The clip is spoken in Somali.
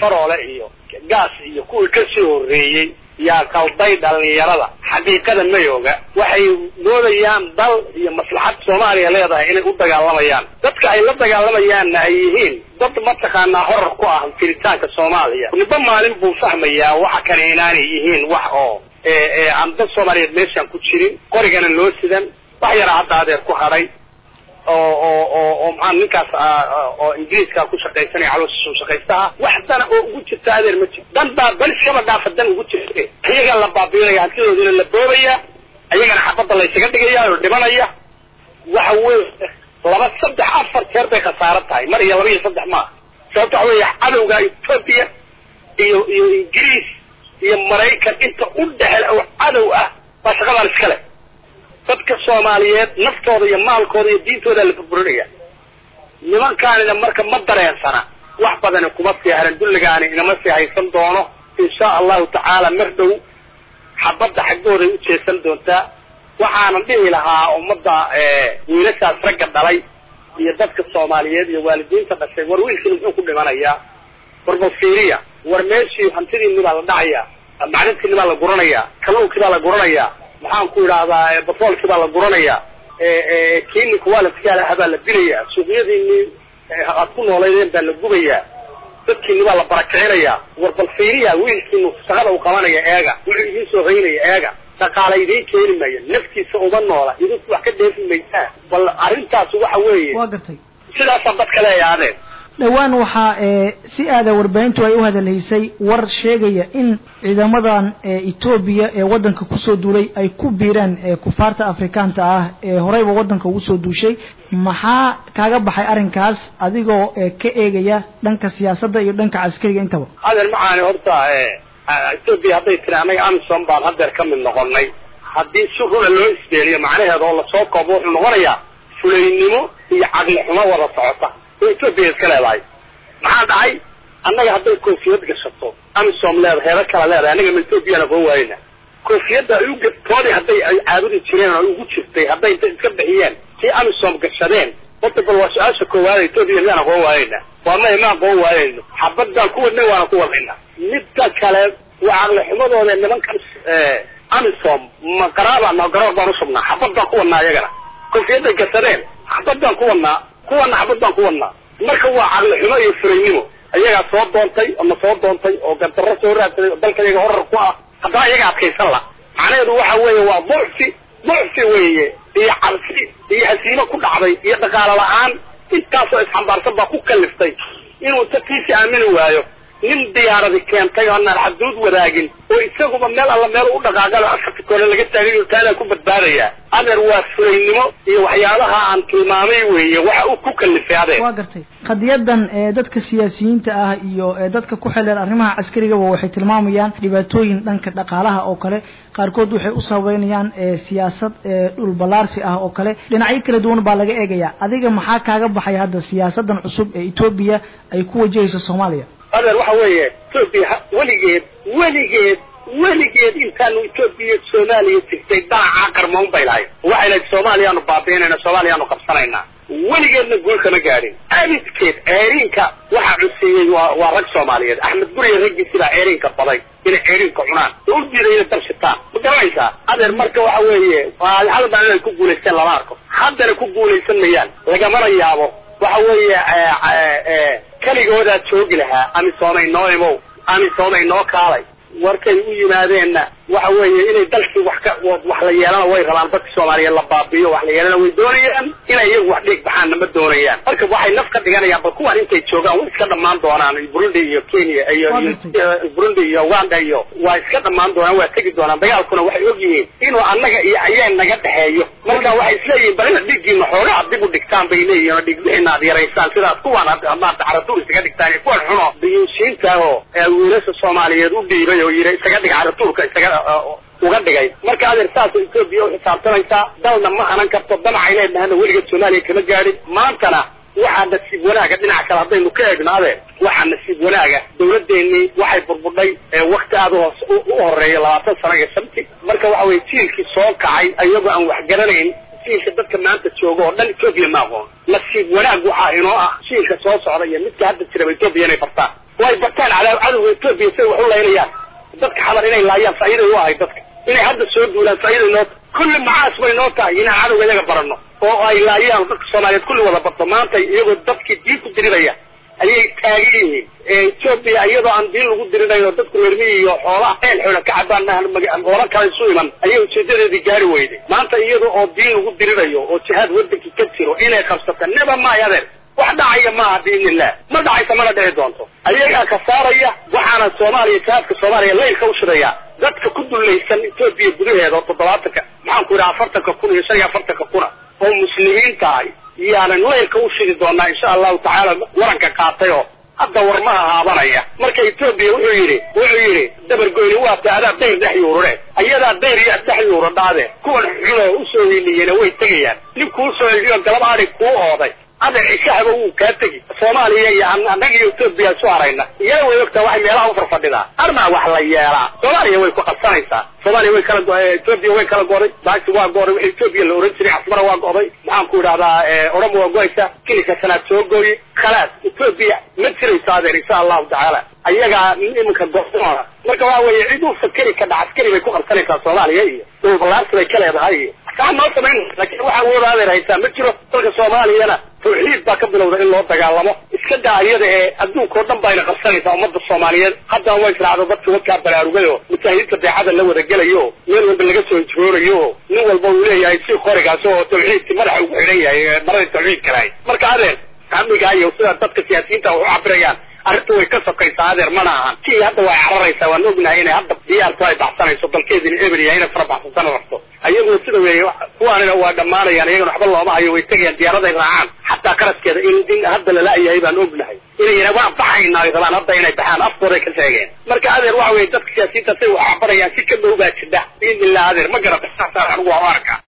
faroole iyo gaas iyo kuwii ka sii horreeyey yaa qalday dhalinyarada xaqiiqada mayooga waxay moodayaan dal iyo maslaxad soomaaliya leedahay inay u dagaalamayaan. Dadka ay la dagaalamayaanna ay yihiin dad mataqaanaa horar ku ah jiritaanka soomaaliya. Niba maalin buu fahmayaa waxa kane inaanay yihiin wax oo aan dad soomaaliyeed meeshaan ku jirin qorigana loo sidan wax yaraa hadda ku hadhay oo oo oo oo maxaa ninkaas oo ingiriiska ku shaqaysanaya caloosha shaqaystaha wax dana oo ugu jirta adeer ma jiro. Dan baa bal iskaba dhaafa dan ugu jirta iyaga la baabiinaya hantidoodina la boobaya iyagana xabadda laysaga dhigaya oo dhimanaya. Waxa weeye laba saddex afar jeer bay khasaaro tahay. Mar iyo laba iyo saddex maaha sababta waxa weeye cadowga etoobiya iyo iyo ingiriis iyo maraykan inta u dhexel oo cadow ah baa shaqadan iska leh dadka soomaaliyeed naftooda iyo maalkooda iyo diintooda la burburinaya nimankaanina marka ma dareensana wax badani kuma sii dulligaani inama sii haysan doono. Insha allahu tacaala mar dhow xabadda xaggooday u jeesan doontaa. Waxaanan dhihi lahaa ummadda wiilashaas ragga dhalay iyo dadka soomaaliyeed iyo waalidiinta dhashay. War wiilkiina muxuu ku dhimanayaa war balfiiriya war meeshii hantidiini baa la dhacayaa maclintiini baa la guranayaa kalluunkii baa la guranayaa maxaan ku idhaahdaa batroolkii baa la guranayaa kiini kuwaalidkaalaha baa la dilayaa suuqyadiini aad ku noolaydeen baa la gubayaa. Dadkiini baa la barakicinayaa. War bal fiiriya wiilkiinu shaqada u qabanaya eega wuxuu idiin soo haynaya eega dhaqaala idiin keeni maya naftiisa uma noola idinku wax ka dheefi maysaa. Bal arrintaas waxa weeye waa sidaasaan dadka leeyaadeen dhowaan waxaa si aada warbaahintu ay u hadalhaysay war sheegaya in ciidamadan etoobiya ee waddanka ku soo duulay ay ku biireen kufaarta afrikaanta ah ee horeyba waddanka ugu soo duushay. Maxaa kaaga baxay arrinkaas adigoo ka eegaya dhanka siyaasadda iyo dhanka caskariga intaba? Adeer macaani horta etoobiya hadday tiri annaga amison baan hadeer ka mid noqonay haddii si runa loo isbeeliyo macnaheeda oo la soo koobo wuxuu noqonayaa fulaynimo iyo caqli xumo wada socota oo etoobiya iska leedahay. Maxaa dhacay? Annaga hadday koofiyad gashato amisom leedahay heero kala leedahay annaga ma etoobiyana aqoon waayena koofiyadda ay u toodii hadday ay caabudi jireen oo ugu jirtay hadday inta iska bixiyeen si amisom gashadeen horta bal waa su'aasha koowaada etoobiya miyaan aqoon waayeyna waa maya ma aqoon waayeyno xabadaan ku wadnay waana ku wadayna midda kale waa caqli xumadooda nimankan amisom ma qaraabaan garoor baan usubnaa xabad baan ku wadnaa iyagana. Koofiyadday gashadeen xabad baan ku wadnaa kuwana xabad baan ku wadnaa. Marka waa caqli xumo iyo furaynimo ayagaa soo doontay oo na soo doontay oo gardarro soo raadsaday oo dalka iyaga horar ku ah haddana iyaga adkaysan la macnaheedu waxa weeye waa ducfi ducfi weeye iyo cabsi iyo hasiimo ku dhacday iyo dhaqaalo la'aan. Intaasoo isxambaarsan baa ku kaliftay inuu tatiisi aamini waayo nin diyaaradi keentay oo anaan xaduud wadaagin oo isaguba meel alla meel u dhaqaaqalo afarta kore laga taagay taanaa ku badbaadaya. Adeer waa furaynimo iyo waxyaabaha aan tilmaamay weeye waxa uu ku kalifay adeer waa gartay. Qadiyadan dadka siyaasiyiinta ah iyo dadka ku xeeleen arrimaha caskarigaba waxay tilmaamayaan dhibaatooyin dhanka dhaqaalaha oo kale. Qaarkood waxay u sababeynayaan siyaasad dhul ballaarsi ah oo kale. Dhinacyo kala duwan baa laga eegaya adiga maxaa kaaga baxay hadda siyaasadan cusub ee etoobiya ay ku wajahayso soomaaliya adeer waxa weeye etoobiya weligeed weligeed weligeed intaanu etoobiya soomaaliya tigtay daaca qarmoon bay lahayd. Waxay lahayd soomaaliyaanu baabiinayna soomaaliyaanu qabsanaynaa. Weligeedna guul kama gaadhin. Abidkeed ceeriinka waxa cuseeyey waa waa rag soomaaliyeed. Axmed guriya raggiisi baa ceeriinka baday inay ceeriinka cunaan. Oo u diiday inay dal shitaan ma garanaysaa adeer marka waxa weeye hal baan inay ku guulaysteen lama arko haddana ku guulaysan mayaan. Lagamana yaabo waxa weeye keligoodaad joogi lahaa amisoomay noo imow amisoomay noo kaalay. Warkay u yimaadeenna waxa weeye inay dalkii wax ka wax la yeelana way rabaan. Dadka soomaaliyeed la baabiyo wax la yeelana way doonayaan. Inay iyagu wax dhiig baxaanna ma doonayaan. Marka waxay naf ka dhiganayaan bal kuwan intay joogaan way iska dhammaan doonaan. Burundi iyo kenya iyo burundi iyo uganda iyo waa iska dhammaan doonaan waa tegi doonaan. Dagaalkuna waxay og yihiin inuu annaga iyo ayaan naga dhexeeyo. Marka waxay isleeyihiin bal ina dhiiggiina xoogaa dib u dhigtaan bay leeyihiin oo dhiigbixina ad yaraysaan sidaas kuwan haddaad caratuur isaga dhigtaan kuwan xuno. Dayuushiintaahoo wiilasha soomaaliyeed u dhiibay oo yiri isaga dhig caratuurka isaga uga dhigay. Marka adeer saasa etoobiya u xisaabtanaysaa dalna ma hanan karto damacay leedahana weligeed soomaaliya kama gaadhin. Maantana waxaa nasiib wanaaga dhinaca kale haddaynu ka eegno adeer waxaa nasiib wanaaga dawladdeennii waxay burbudhay wakti aada uhoos u horreeya labaatan sano iyo shanti. Marka waxa weye jiilkii soo kacay iyagoo aan wax garanayn jiilka dadka maanta jooga oo dhan etoobiya ma aqoon. Nasiib wanaag waxaa inoo ah jiilka soo socda iyo midka hadda jiraba etoobiya inay bartaan. Way bartaan cadowga etoobiya siday wax u laynayaan dadka xabar inay laayaan faa'iiday u ahay dadka. Inay hadda soo duulaan faa'iiday noo kulli macaas bay noo tahay inaan cadowga iyaga baranno. Oo ay laayaan dadka soomaaliyeed kulli wada barto. Maanta iyagoo dadkii diin ku diriraya ayay taagan yihiin. Etoobiya iyadoo aan diin lagu dirinayo dadku reermiyi iyo xoolaha eel xoola ka cabaan hoola kale isu iman. Ayay ujeedadeedii gaari weyday maanta iyada oo diin lagu dirinayo oo jihaad wadankii ka jiro inay qabsata neba maayo adeer wax dhacaya maaha biidni illah ma dhacaysa mana dhici doonto ayagaa ka saaraya waxaana soomaaliya jihaadka soomaaliya laylka u shidaya dadka ku dulaysan etoobiya gudaheeda oo toddobaatanka maxaanku yidhaha afartanka kun iyo shan iyo afartanka kuna oo muslimiinta ah yaanan laylka u shidi doonaa insha allahu tacaala waranka qaatay oo hadda warmaha haabanaya marka etoobiya wuxuu yidhi wuxuu yidhi dabargoyni waata adaa dayr dhex yuurure ayadaa dayr iyo dhex yuura dhaade kuwan xun oo u soo hiiliyena way tegayaan nin kuu soo heliyo galaba adhig kuu ooday adeer cishahaba wuu kaa tegi soomaaliya iyo annaga iyo etoobiya isu harayna iyada way ogtaa waxay meelaha u farfadhidaa armaa wax la yeelaa soomaaliya way ku qabsanaysaa. Soomaaliya way kala etoobiya way kala go'day baagsi waa go'day wixii etoobiya la ohan jiray. Casmara waa go'day maxaan ku idhahdaa oramo waa go'aysa kilika sanaad soo gooye. Khalaas. Etoobiya ma jirayso adeer insha allahu tacaala. Ayagaa iminka go'doona marka waxa weeye cid u fakeri ka dhac askari bay ku qabsanaysaa soomaaliya iyo dhulbalaarsi bay ka leedahay. Iyo saa noo samayn laakiin waxaa wooda adeer haysaa. Ma jiro. Dalka soomaaliyana tawxiid baa ka bilowda in loo dagaalamo. Iska daa iyada ee adduunka oo dhan bayna qabsanaysaa ummadda soomaaliyeed. Haddana way israacdo dadka wadkaa baraarugay oo mujaahidiinta beecada la wada gelayo meel walba laga soo hijroonayo oo nin walba uu leeyahay si qorigaas oo tawxiidkii madaxa ugu xidhan yahay marada tawxiidka lahayd marka adeer amniga iyo sida dadka siyaasiyiinta wax u cabirayaan arrintu way ka sokaysaa adeer mana ahan kii hadda way cararaysaa waan ognahay inay hadda diyaartu ay baxsanayso. Dalkeedina eber yahay fara baxsansana rabto. Ayaguna sida weeye kuwaanina waa dhammaanayaan iyagana waxba looma hayo way tegayaan diyaaraday raacaan. Xataa qaraskeeda in in hadda lala-yahay baan ognahay. Inay waan baxaynaa ay rabaan hadda inay baxaan afkooday ka sheegeen. Marka adeer waxa weye dadka siyaasiyiinta say wax cabarayaan si ka dhow baa jidha. Biidni illah adeer ma garata saasaan anigu waa u arkaa